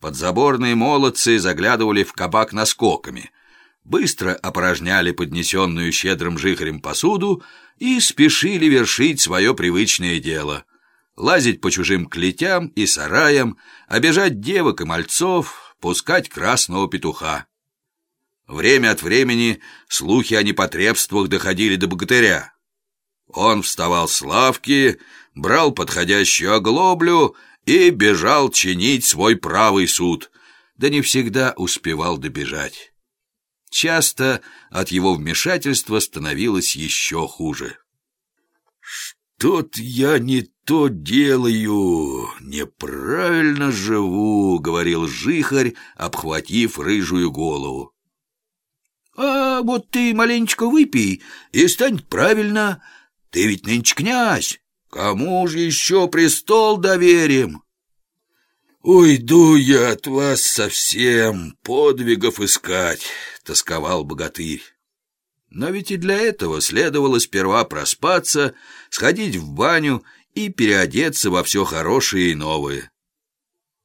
Подзаборные молодцы заглядывали в кабак наскоками, быстро опорожняли поднесенную щедрым жихарем посуду и спешили вершить свое привычное дело — лазить по чужим клетям и сараям, обижать девок и мальцов, пускать красного петуха. Время от времени слухи о непотребствах доходили до богатыря. Он вставал с лавки, брал подходящую оглоблю и бежал чинить свой правый суд, да не всегда успевал добежать. Часто от его вмешательства становилось еще хуже. «Что-то я не то делаю, неправильно живу», — говорил жихарь, обхватив рыжую голову. «А вот ты маленечко выпей, и станет правильно. Ты ведь нынче князь, Кому же еще престол доверим? «Уйду я от вас совсем, подвигов искать», — тосковал богатырь. Но ведь и для этого следовало сперва проспаться, сходить в баню и переодеться во все хорошее и новое.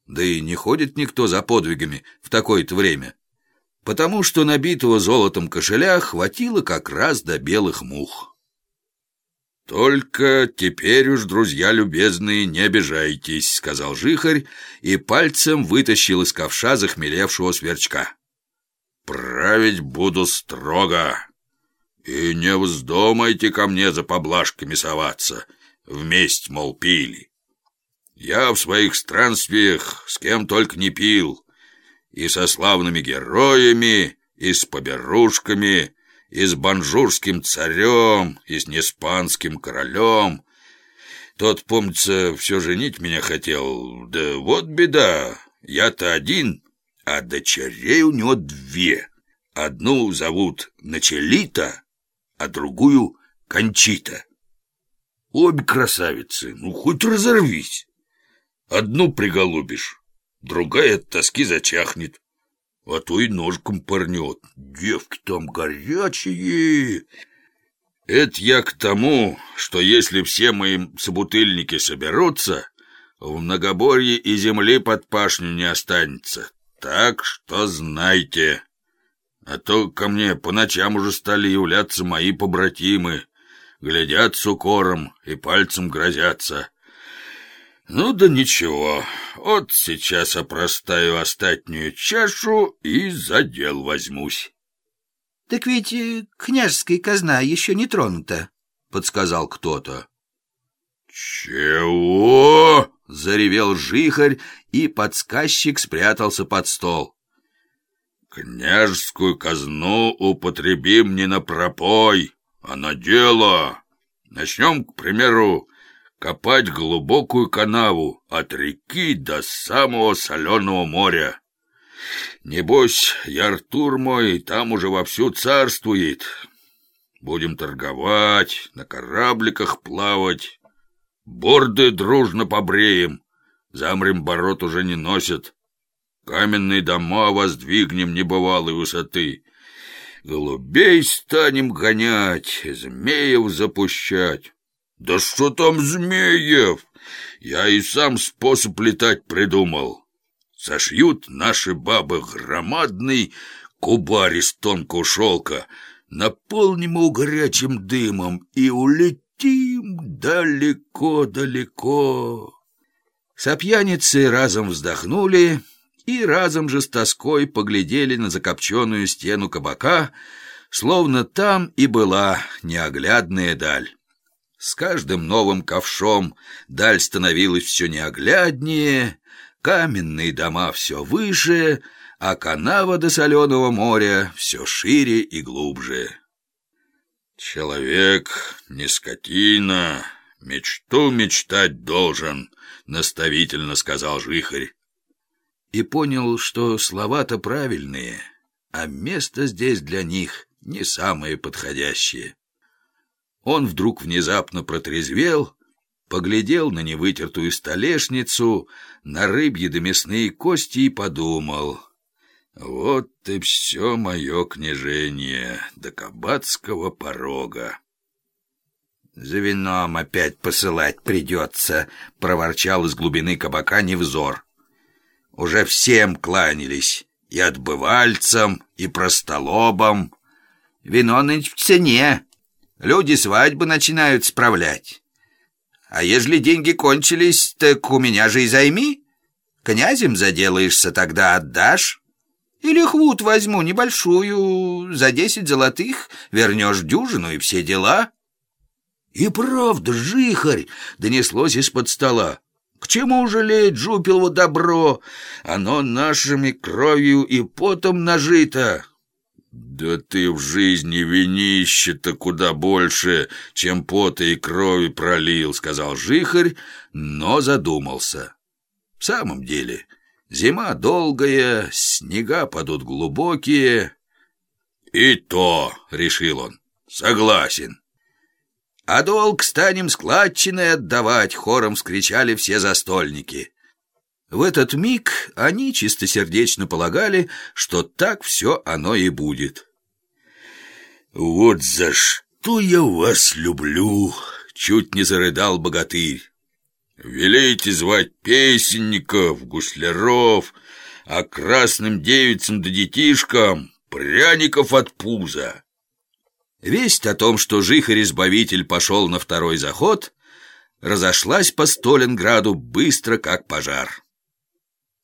Да и не ходит никто за подвигами в такое-то время, потому что набитого золотом кошеля хватило как раз до белых мух. «Только теперь уж, друзья любезные, не обижайтесь», — сказал жихарь и пальцем вытащил из ковша захмелевшего сверчка. «Править буду строго, и не вздумайте ко мне за поблажками соваться, вместе, мол, пили. Я в своих странствиях с кем только не пил, и со славными героями, и с поберушками, и с банжурским царем, и с неспанским королем. Тот, помнится, все женить меня хотел. Да вот беда, я-то один, а дочерей у него две. Одну зовут Начелита, а другую Кончита. Обе красавицы, ну хоть разорвись. Одну приголубишь, другая от тоски зачахнет а то и ножком порнет. Девки там горячие. Это я к тому, что если все мои собутыльники соберутся, в многоборье и земли под пашню не останется. Так что знайте. А то ко мне по ночам уже стали являться мои побратимы, глядят с укором и пальцем грозятся. Ну да ничего, вот сейчас опростаю остатнюю чашу и за дел возьмусь. — Так ведь э, княжеская казна еще не тронута, — подсказал кто-то. — Чего? — заревел жихарь, и подсказчик спрятался под стол. — Княжескую казну употребим не на пропой, а на дело. Начнем, к примеру, копать глубокую канаву от реки до самого соленого моря. Небось, Яртур мой там уже вовсю царствует. Будем торговать, на корабликах плавать, борды дружно побреем, замрем бород уже не носят. Каменные дома воздвигнем небывалой высоты. Голубей станем гонять, змеев запущать. «Да что там змеев? Я и сам способ летать придумал. Сошьют наши бабы громадный кубарь из тонкого шелка, наполним его горячим дымом и улетим далеко-далеко». Сопьяницы разом вздохнули и разом же с тоской поглядели на закопченную стену кабака, словно там и была неоглядная даль. С каждым новым ковшом даль становилась все неогляднее, каменные дома все выше, а канава до соленого моря все шире и глубже. «Человек не скотина, мечту мечтать должен», — наставительно сказал Жихарь. И понял, что слова-то правильные, а место здесь для них не самое подходящее. Он вдруг внезапно протрезвел, поглядел на невытертую столешницу, на рыбьи да мясные кости и подумал. Вот и все мое княжение до кабацкого порога. «За вином опять посылать придется», — проворчал из глубины кабака невзор. Уже всем кланялись, и отбывальцам, и простолобам. Вино нынче в цене. Люди свадьбы начинают справлять. А ежели деньги кончились, так у меня же и займи. Князем заделаешься, тогда отдашь. Или хвут возьму небольшую, за десять золотых вернешь дюжину и все дела. И правда, жихарь, донеслось из-под стола. К чему жалеть Жупилово добро? Оно нашими кровью и потом нажито. «Да ты в жизни винище-то куда больше, чем пота и крови пролил», — сказал Жихарь, но задумался. «В самом деле, зима долгая, снега падут глубокие». «И то», — решил он, — «согласен». «А долг станем складчиной отдавать», — хором вскричали все застольники. В этот миг они чистосердечно полагали, что так все оно и будет. «Вот за что я вас люблю!» — чуть не зарыдал богатырь. «Велите звать песенников, гусляров, а красным девицам да детишкам пряников от пуза». Весть о том, что Жихарь-избавитель пошел на второй заход, разошлась по Сталинграду быстро, как пожар.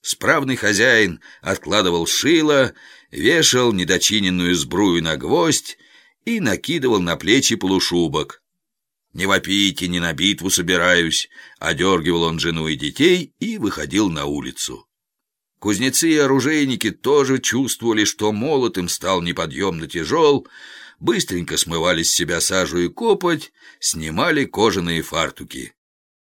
Справный хозяин откладывал шило, вешал недочиненную сбрую на гвоздь и накидывал на плечи полушубок. «Не вопите, не на битву собираюсь», — одергивал он жену и детей и выходил на улицу. Кузнецы и оружейники тоже чувствовали, что молот им стал неподъемно тяжел, быстренько смывали с себя сажу и копоть, снимали кожаные фартуки.